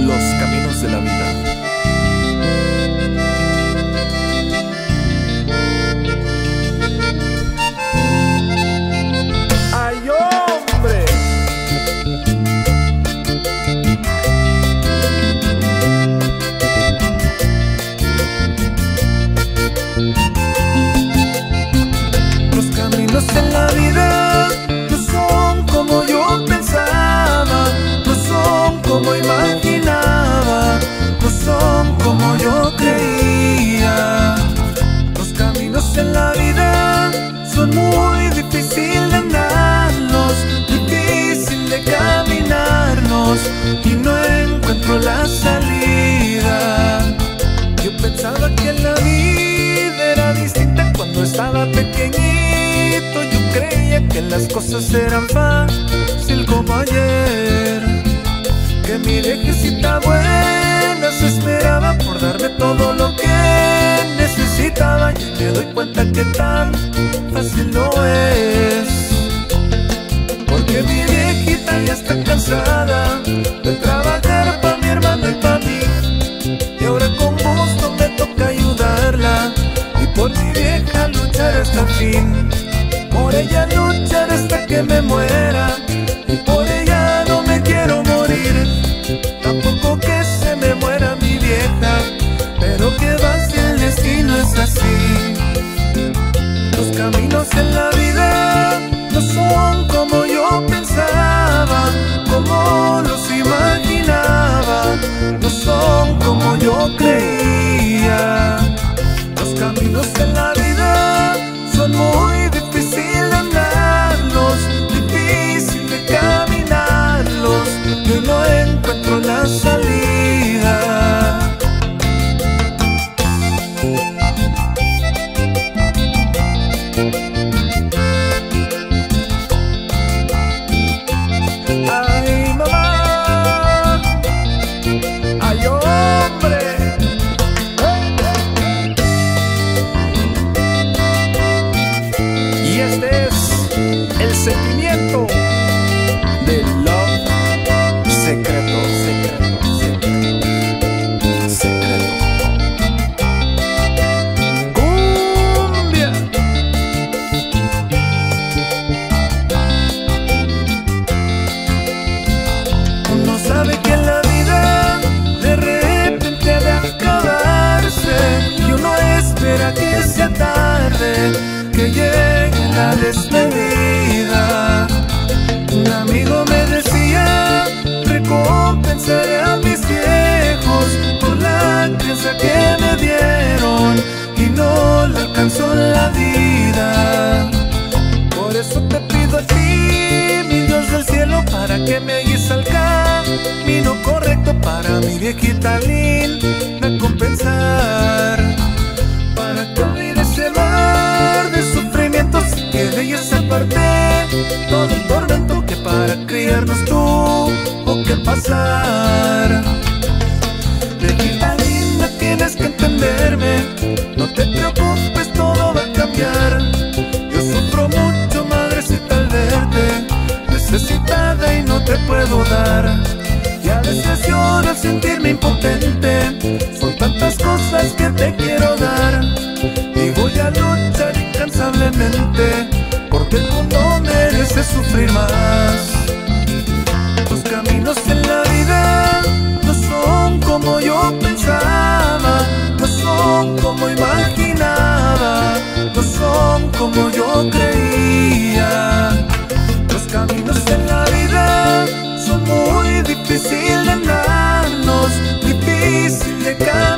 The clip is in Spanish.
Los caminos de la vida. En la vida son muy difícil de andarlos, difícil de caminarlos y no encuentro la salida. Yo pensaba que la vida era distinta cuando estaba pequeñito. Yo creía que las cosas eran fácil como ayer. Que mi viejecita buena se esperaba por darme todo lo que cuenta que tan fácil no es. Porque mi viejita ya está cansada de trabajar para mi hermano y para mí. Y ahora con gusto me toca ayudarla y por mi vieja luchar hasta el fin. Por ella luchar hasta que me muera el viejita linda compensar. Para que olvides el mar de sufrimientos que de ella se aparte todo el tormento que para criarnos tuvo que pasar. Viejita linda, tienes que entenderme. No te sentirme impotente. Son tantas cosas que te quiero dar. Y voy a luchar incansablemente. Porque el mundo merece sufrir más. the camino.